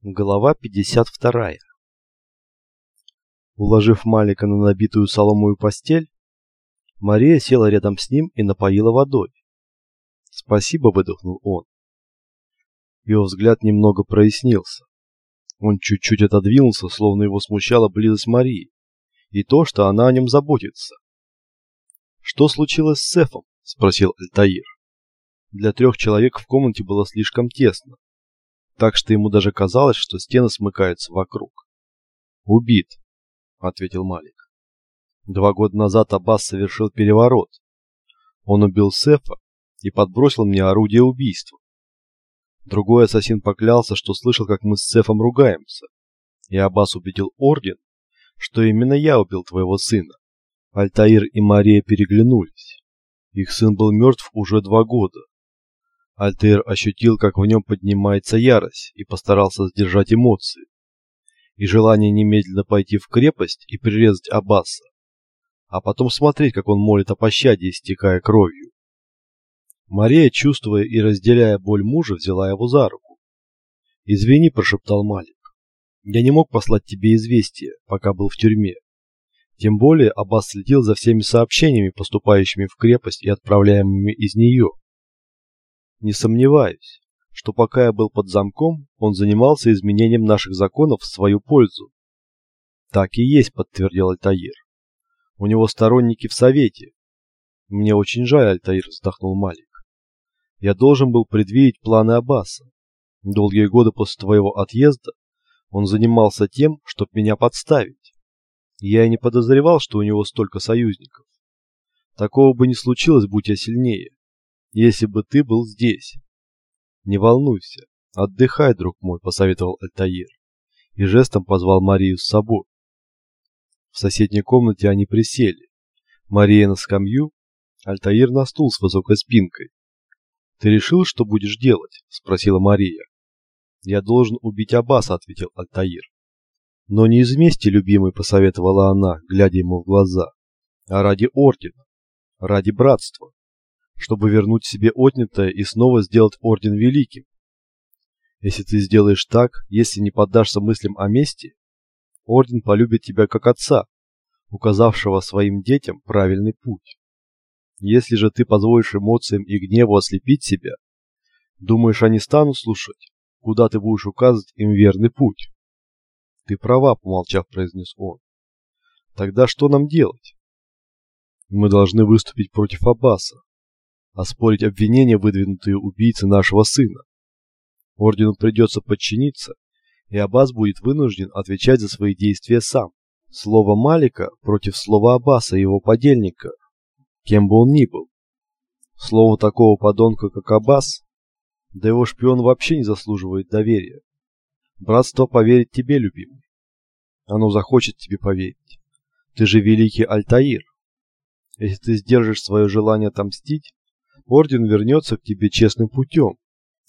Глава 52. Уложив Малика на набитую соломую постель, Мария села рядом с ним и напоила водой. «Спасибо», — выдохнул он. Его взгляд немного прояснился. Он чуть-чуть отодвинулся, словно его смущала близость Марии и то, что она о нем заботится. «Что случилось с Сефом?» — спросил Альтаир. Для трех человек в комнате было слишком тесно так что ему даже казалось, что стены смыкаются вокруг. «Убит», — ответил Малик. Два года назад Аббас совершил переворот. Он убил Сефа и подбросил мне орудие убийства. Другой ассасин поклялся, что слышал, как мы с Сефом ругаемся. И Аббас убедил Орден, что именно я убил твоего сына. Альтаир и Мария переглянулись. Их сын был мертв уже два года. Альтер ощутил, как в нем поднимается ярость, и постарался сдержать эмоции. И желание немедленно пойти в крепость и прирезать Аббаса, а потом смотреть, как он молит о пощаде, истекая кровью. Мария, чувствуя и разделяя боль мужа, взяла его за руку. «Извини», – прошептал Малик. «Я не мог послать тебе известие, пока был в тюрьме. Тем более Аббас следил за всеми сообщениями, поступающими в крепость и отправляемыми из нее. Не сомневаюсь, что пока я был под замком, он занимался изменением наших законов в свою пользу. Так и есть, подтвердил Альтаир. У него сторонники в совете. Мне очень жаль, Альтаир, вздохнул Малик. Я должен был предвидеть планы Аббаса. Долгие годы после твоего отъезда он занимался тем, чтобы меня подставить. Я и не подозревал, что у него столько союзников. Такого бы не случилось, будь я сильнее если бы ты был здесь. Не волнуйся, отдыхай, друг мой, посоветовал Альтаир и жестом позвал Марию с собой. В соседней комнате они присели. Мария на скамью, Альтаир на стул с высокой спинкой. «Ты решил, что будешь делать?» – спросила Мария. «Я должен убить Аббаса», – ответил Альтаир. «Но не из мести, любимый», – посоветовала она, глядя ему в глаза, – «а ради ордена, ради братства чтобы вернуть себе отнятое и снова сделать орден великим. Если ты сделаешь так, если не поддашься мыслям о мести, орден полюбит тебя как отца, указавшего своим детям правильный путь. Если же ты позволишь эмоциям и гневу ослепить себя, думаешь, они станут слушать, куда ты будешь указывать им верный путь? Ты права, помолчав, произнес он. Тогда что нам делать? Мы должны выступить против Аббаса оспорить обвинения, выдвинутые убийцей нашего сына. Ордену придется подчиниться, и Аббас будет вынужден отвечать за свои действия сам. Слово Малика против слова Аббаса и его подельника, кем бы он ни был. Слово такого подонка, как Аббас, да его шпион вообще не заслуживает доверия. Братство поверит тебе, любимый. Оно захочет тебе поверить. Ты же великий Альтаир. Если ты сдержишь свое желание отомстить, Орден вернется к тебе честным путем,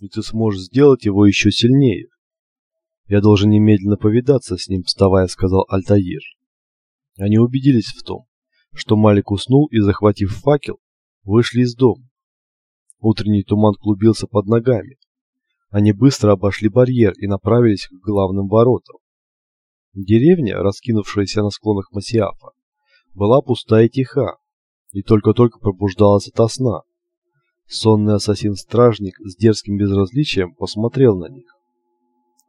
и ты сможешь сделать его еще сильнее. Я должен немедленно повидаться с ним, вставая, сказал Альтаир. Они убедились в том, что Малик уснул и, захватив факел, вышли из дома. Утренний туман клубился под ногами. Они быстро обошли барьер и направились к главным воротам. Деревня, раскинувшаяся на склонах Масиафа, была пустая и тиха, и только-только пробуждалась ото сна. Сонный ассасин-стражник с дерзким безразличием посмотрел на них.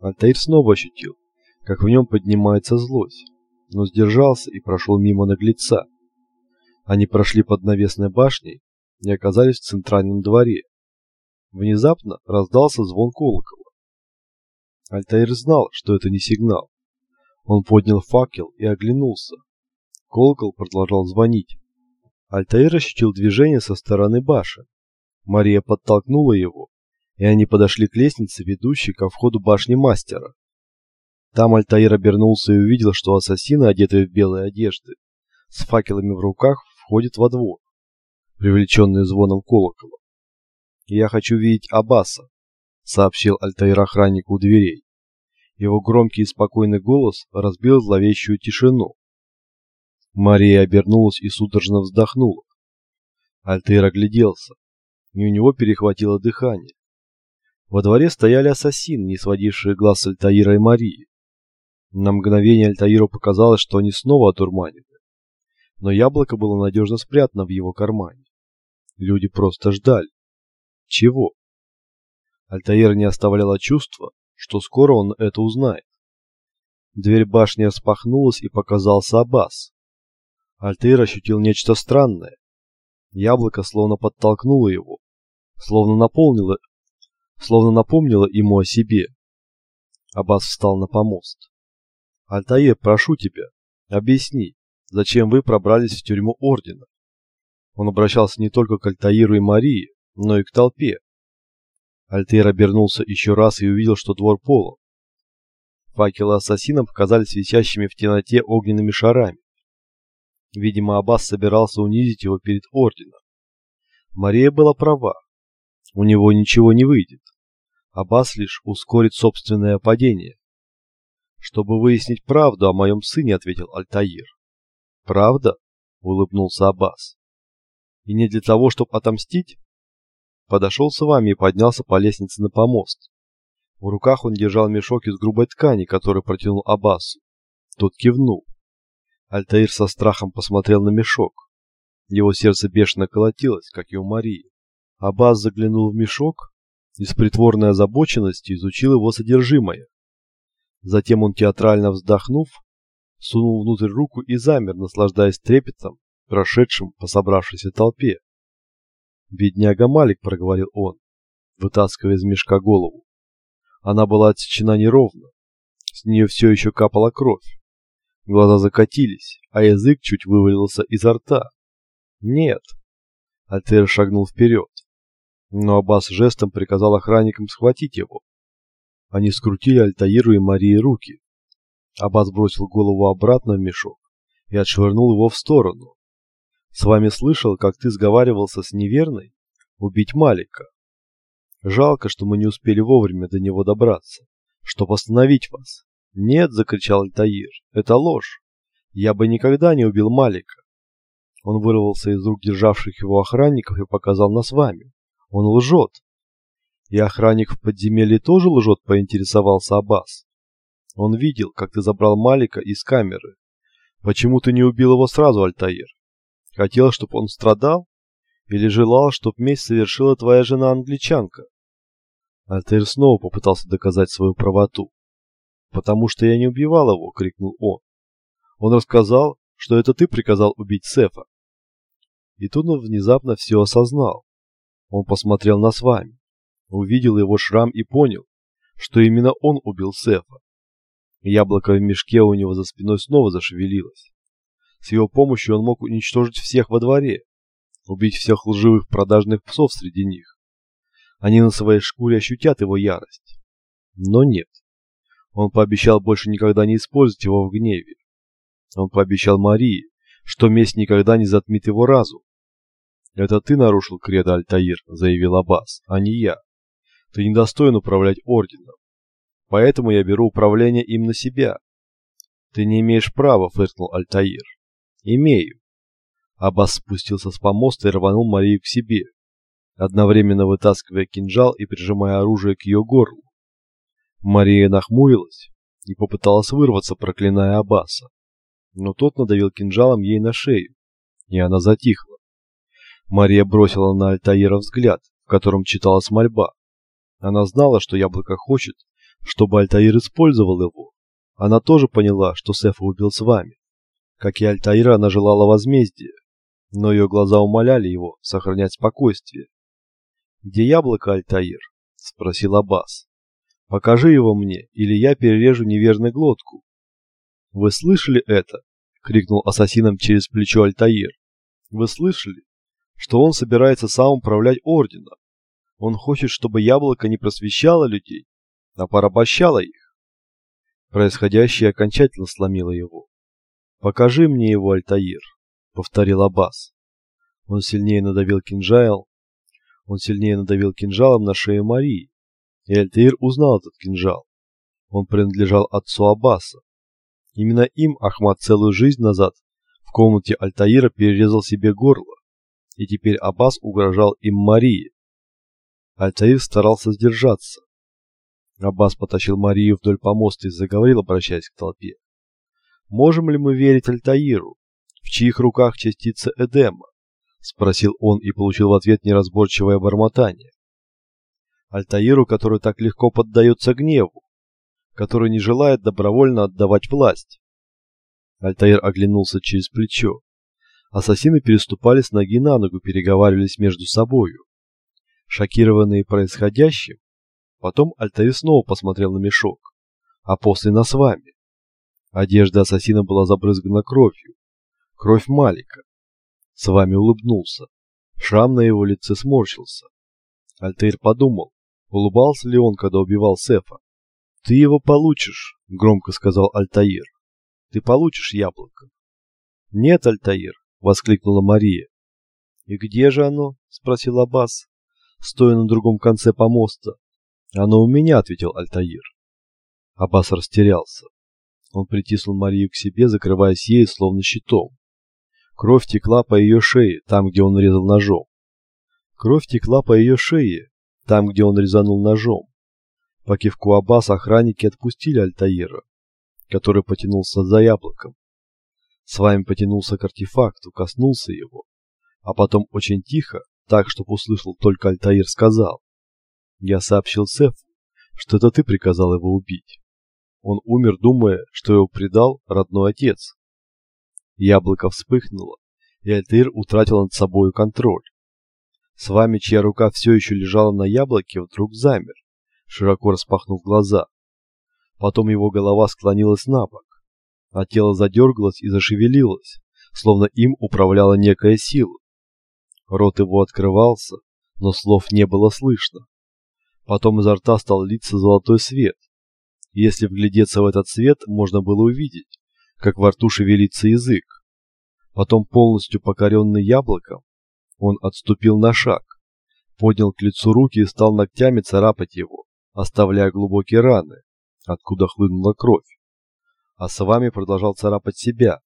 Альтаир снова ощутил, как в нем поднимается злость, но сдержался и прошел мимо наглеца. Они прошли под навесной башней и оказались в центральном дворе. Внезапно раздался звон колокола. Альтаир знал, что это не сигнал. Он поднял факел и оглянулся. Колокол продолжал звонить. Альтаир ощутил движение со стороны башен. Мария подтолкнула его, и они подошли к лестнице, ведущей ко входу башни мастера. Там Альтаир обернулся и увидел, что ассасины, одетые в белые одежды, с факелами в руках, входят во двор, привлеченные звоном колокола. «Я хочу видеть Аббаса», — сообщил Альтаир охраннику у дверей. Его громкий и спокойный голос разбил зловещую тишину. Мария обернулась и судорожно вздохнула. Альтаир огляделся и у него перехватило дыхание. Во дворе стояли ассасины, не сводившие глаз с Альтаира и Марии. На мгновение Альтаиру показалось, что они снова отурманены. Но яблоко было надежно спрятано в его кармане. Люди просто ждали. Чего? Альтаир не оставляло чувства, что скоро он это узнает. Дверь башни распахнулась и показался Аббас. Альтаир ощутил нечто странное. Яблоко словно подтолкнуло его, словно наполнило, словно напомнило ему о себе. Аббас встал на помост. Альтаир, прошу тебя, объясни, зачем вы пробрались в тюрьму ордена? Он обращался не только к Альтаиру и Марии, но и к толпе. Альтаир обернулся еще раз и увидел, что двор полон. Факелы ассасинов казались висящими в темноте огненными шарами. Видимо, Аббас собирался унизить его перед орденом. Мария была права. У него ничего не выйдет. Аббас лишь ускорит собственное падение. «Чтобы выяснить правду о моем сыне», — ответил Альтаир. «Правда?» — улыбнулся Аббас. «И не для того, чтобы отомстить?» Подошел с вами и поднялся по лестнице на помост. В руках он держал мешок из грубой ткани, который протянул Аббасу. Тот кивнул. Альтаир со страхом посмотрел на мешок. Его сердце бешено колотилось, как и у Марии. Аббас заглянул в мешок и с притворной озабоченностью изучил его содержимое. Затем он, театрально вздохнув, сунул внутрь руку и замер, наслаждаясь трепетом, прошедшим по собравшейся толпе. «Бедняга Малик», — проговорил он, вытаскивая из мешка голову. Она была отсечена неровно. С нее все еще капала кровь. Глаза закатились, а язык чуть вывалился изо рта. «Нет!» Альтер шагнул вперед. Но Аббас жестом приказал охранникам схватить его. Они скрутили Альтаиру и Марии руки. Аббас бросил голову обратно в мешок и отшвырнул его в сторону. «С вами слышал, как ты сговаривался с неверной? Убить Малика. Жалко, что мы не успели вовремя до него добраться, чтобы остановить вас. «Нет!» – закричал Альтаир. «Это ложь! Я бы никогда не убил Малика!» Он вырвался из рук державших его охранников и показал нас вами. Он лжет. И охранник в подземелье тоже лжет, поинтересовался Аббас. Он видел, как ты забрал Малика из камеры. Почему ты не убил его сразу, Альтаир? Хотел, чтобы он страдал? Или желал, чтобы месть совершила твоя жена-англичанка? Альтаир снова попытался доказать свою правоту. «Потому что я не убивал его!» — крикнул он. «Он рассказал, что это ты приказал убить Сефа». И тут он внезапно все осознал. Он посмотрел на с вами, увидел его шрам и понял, что именно он убил Сефа. Яблоко в мешке у него за спиной снова зашевелилось. С его помощью он мог уничтожить всех во дворе, убить всех лживых продажных псов среди них. Они на своей шкуре ощутят его ярость. Но нет. Он пообещал больше никогда не использовать его в гневе. Он пообещал Марии, что месть никогда не затмит его разум. «Это ты нарушил кредо, Альтаир», — заявил Аббас, — «а не я. Ты недостоин управлять орденом. Поэтому я беру управление им на себя». «Ты не имеешь права», — фыркнул Альтаир. «Имею». Аббас спустился с помоста и рванул Марию к себе, одновременно вытаскивая кинжал и прижимая оружие к ее горлу. Мария нахмурилась и попыталась вырваться, проклиная Аббаса. Но тот надавил кинжалом ей на шею, и она затихла. Мария бросила на Альтаира взгляд, в котором читалась мольба. Она знала, что яблоко хочет, чтобы Альтаир использовал его. Она тоже поняла, что Сефа убил с вами. Как и Альтаира, она желала возмездия, но ее глаза умоляли его сохранять спокойствие. «Где яблоко, Альтаир?» – спросил Аббас. Покажи его мне, или я перережу неверной глотку. Вы слышали это? крикнул ассасинам через плечо Альтаир. Вы слышали, что он собирается сам управлять орденом? Он хочет, чтобы яблоко не просвещало людей, а порабощало их. Происходящее окончательно сломило его. «Покажи мне его, Альтаир», — повторил Аббас. Он сильнее надавил кинжал, он сильнее надавил кинжалом на шею Марии, и Альтаир узнал этот кинжал. Он принадлежал отцу Аббаса. Именно им Ахмад целую жизнь назад в комнате Альтаира перерезал себе горло, и теперь Аббас угрожал им Марии. Альтаир старался сдержаться. Аббас потащил Марию вдоль помоста и заговорил, обращаясь к толпе. «Можем ли мы верить Альтаиру, в чьих руках частица Эдема?» Спросил он и получил в ответ неразборчивое бормотание. Альтаиру, который так легко поддается гневу, который не желает добровольно отдавать власть. Альтаир оглянулся через плечо. Ассасины переступали с ноги на ногу, переговаривались между собою. Шокированные происходящим, потом Альтаир снова посмотрел на мешок, а после на с вами. Одежда ассасина была забрызгана кровью. Кровь Малика. С вами улыбнулся. Шрам на его лице сморщился. Альтаир подумал, улыбался ли он, когда убивал Сефа. «Ты его получишь», — громко сказал Альтаир. «Ты получишь яблоко». «Нет, Альтаир», — воскликнула Мария. «И где же оно?» — спросил Аббас, стоя на другом конце помоста. «Оно у меня», — ответил Альтаир. Аббас растерялся. Он притиснул Марию к себе, закрываясь ей, словно щитом. Кровь текла по ее шее, там, где он резал ножом. Кровь текла по ее шее, там, где он резанул ножом. По кивку Аббаса охранники отпустили Альтаира, который потянулся за яблоком. С вами потянулся к артефакту, коснулся его, а потом очень тихо, так, чтобы услышал только Альтаир, сказал. Я сообщил Сефу, что это ты приказал его убить. Он умер, думая, что его предал родной отец. Яблоко вспыхнуло, и Альтаир утратил над собою контроль. С вами, чья рука все еще лежала на яблоке, вдруг замер, широко распахнув глаза. Потом его голова склонилась на бок, а тело задергалось и зашевелилось, словно им управляла некая сила. Рот его открывался, но слов не было слышно. Потом изо рта стал литься золотой свет. Если вглядеться в этот свет, можно было увидеть, как во рту шевелится язык. Потом, полностью покоренный яблоком, он отступил на шаг, поднял к лицу руки и стал ногтями царапать его оставляя глубокие раны, откуда хлынула кровь. А с вами продолжал царапать себя.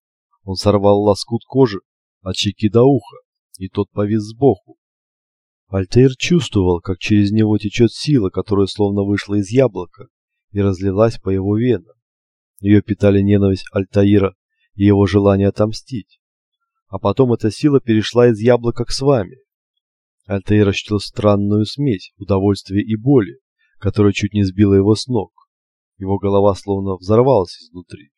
Он сорвал лоскут кожи от щеки до уха, и тот повис сбоку. Альтаир чувствовал, как через него течет сила, которая словно вышла из яблока и разлилась по его венам. Ее питали ненависть Альтаира и его желание отомстить. А потом эта сила перешла из яблока к с вами. Альтаир ощутил странную смесь удовольствия и боли, которая чуть не сбила его с ног. Его голова словно взорвалась изнутри.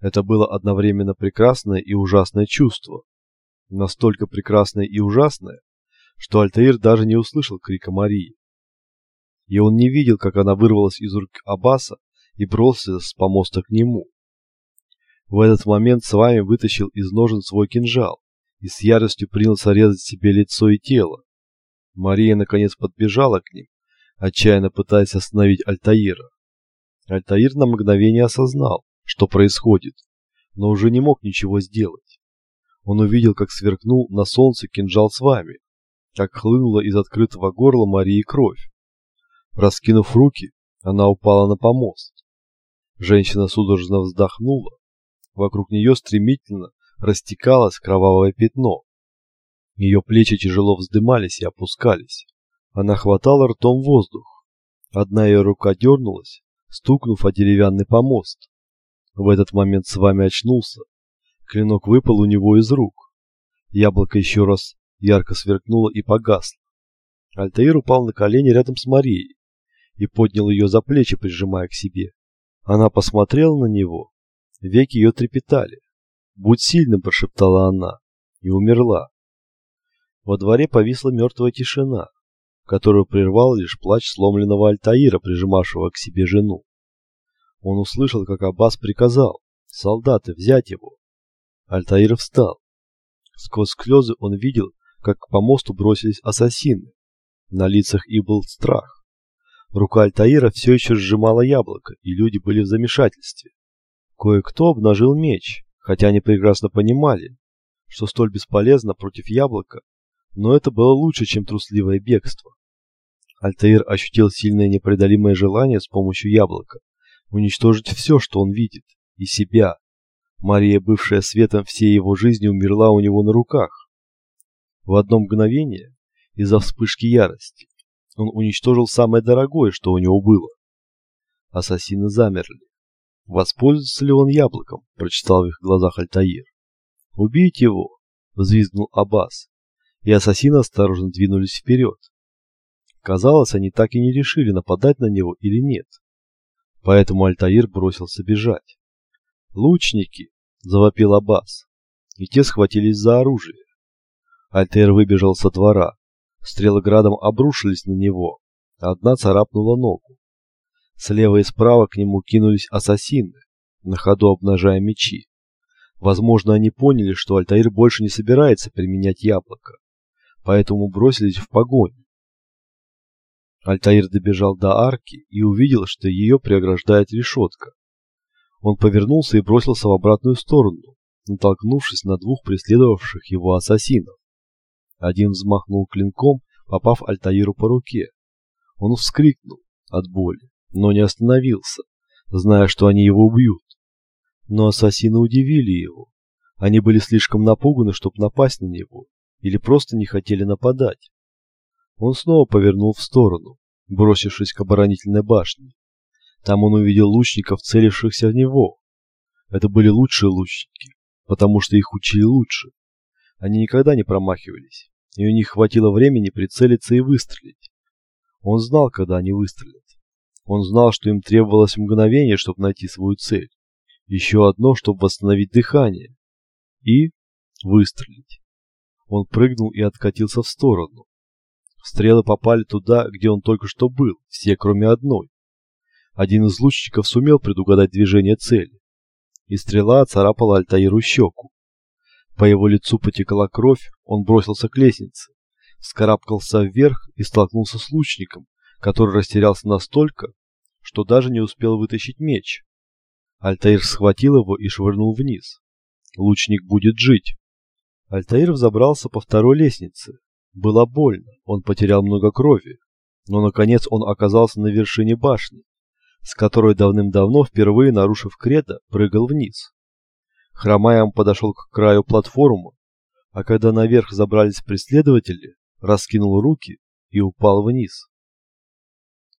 Это было одновременно прекрасное и ужасное чувство. Настолько прекрасное и ужасное, что Альтаир даже не услышал крика Марии. И он не видел, как она вырвалась из рук Аббаса и бросилась с помоста к нему. В этот момент с вами вытащил из ножен свой кинжал и с яростью принялся резать себе лицо и тело. Мария наконец подбежала к ним отчаянно пытаясь остановить Альтаира. Альтаир на мгновение осознал, что происходит, но уже не мог ничего сделать. Он увидел, как сверкнул на солнце кинжал с вами, как хлынула из открытого горла Марии кровь. Раскинув руки, она упала на помост. Женщина судорожно вздохнула. Вокруг нее стремительно растекалось кровавое пятно. Ее плечи тяжело вздымались и опускались. Она хватала ртом воздух. Одна ее рука дернулась, стукнув о деревянный помост. В этот момент с вами очнулся. Клинок выпал у него из рук. Яблоко еще раз ярко сверкнуло и погасло. Альтаир упал на колени рядом с Марией и поднял ее за плечи, прижимая к себе. Она посмотрела на него. Веки ее трепетали. «Будь сильным!» – прошептала она. И умерла. Во дворе повисла мертвая тишина которую прервал лишь плач сломленного Альтаира, прижимавшего к себе жену. Он услышал, как Аббас приказал «Солдаты, взять его!» Альтаир встал. Сквозь слезы он видел, как к помосту бросились ассасины. На лицах их был страх. Рука Альтаира все еще сжимала яблоко, и люди были в замешательстве. Кое-кто обнажил меч, хотя они прекрасно понимали, что столь бесполезно против яблока, но это было лучше, чем трусливое бегство. Альтаир ощутил сильное непреодолимое желание с помощью яблока уничтожить все, что он видит, и себя. Мария, бывшая светом всей его жизни, умерла у него на руках. В одно мгновение, из-за вспышки ярости, Он уничтожил самое дорогое, что у него было. Ассасины замерли. Воспользуется ли он яблоком? Прочитал в их глазах Альтаир. Убить его! Взвизгнул Аббас. И ассасины осторожно двинулись вперед. Казалось, они так и не решили, нападать на него или нет. Поэтому Альтаир бросился бежать. «Лучники!» – завопил Аббас. И те схватились за оружие. Альтаир выбежал со двора. Стрелы градом обрушились на него. Одна царапнула ногу. Слева и справа к нему кинулись ассасины, на ходу обнажая мечи. Возможно, они поняли, что Альтаир больше не собирается применять яблоко, поэтому бросились в погоню. Альтаир добежал до арки и увидел, что ее преограждает решетка. Он повернулся и бросился в обратную сторону, натолкнувшись на двух преследовавших его ассасинов. Один взмахнул клинком, попав Альтаиру по руке. Он вскрикнул от боли, но не остановился, зная, что они его убьют. Но ассасины удивили его. Они были слишком напуганы, чтобы напасть на него, или просто не хотели нападать. Он снова повернул в сторону, бросившись к оборонительной башне. Там он увидел лучников, целившихся в него. Это были лучшие лучники, потому что их учили лучше. Они никогда не промахивались, и у них хватило времени прицелиться и выстрелить. Он знал, когда они выстрелят. Он знал, что им требовалось мгновение, чтобы найти свою цель. Еще одно, чтобы восстановить дыхание. И выстрелить. Он прыгнул и откатился в сторону. Стрелы попали туда, где он только что был, все кроме одной. Один из лучников сумел предугадать движение цели, и стрела царапала Альтаиру щеку. По его лицу потекла кровь, он бросился к лестнице, вскарабкался вверх и столкнулся с лучником, который растерялся настолько, что даже не успел вытащить меч. Альтаир схватил его и швырнул вниз. Лучник будет жить. Альтаир взобрался по второй лестнице, было больно, он потерял много крови, но наконец он оказался на вершине башни, с которой давным-давно, впервые нарушив кредо, прыгал вниз. Хромая он подошел к краю платформы, а когда наверх забрались преследователи, раскинул руки и упал вниз.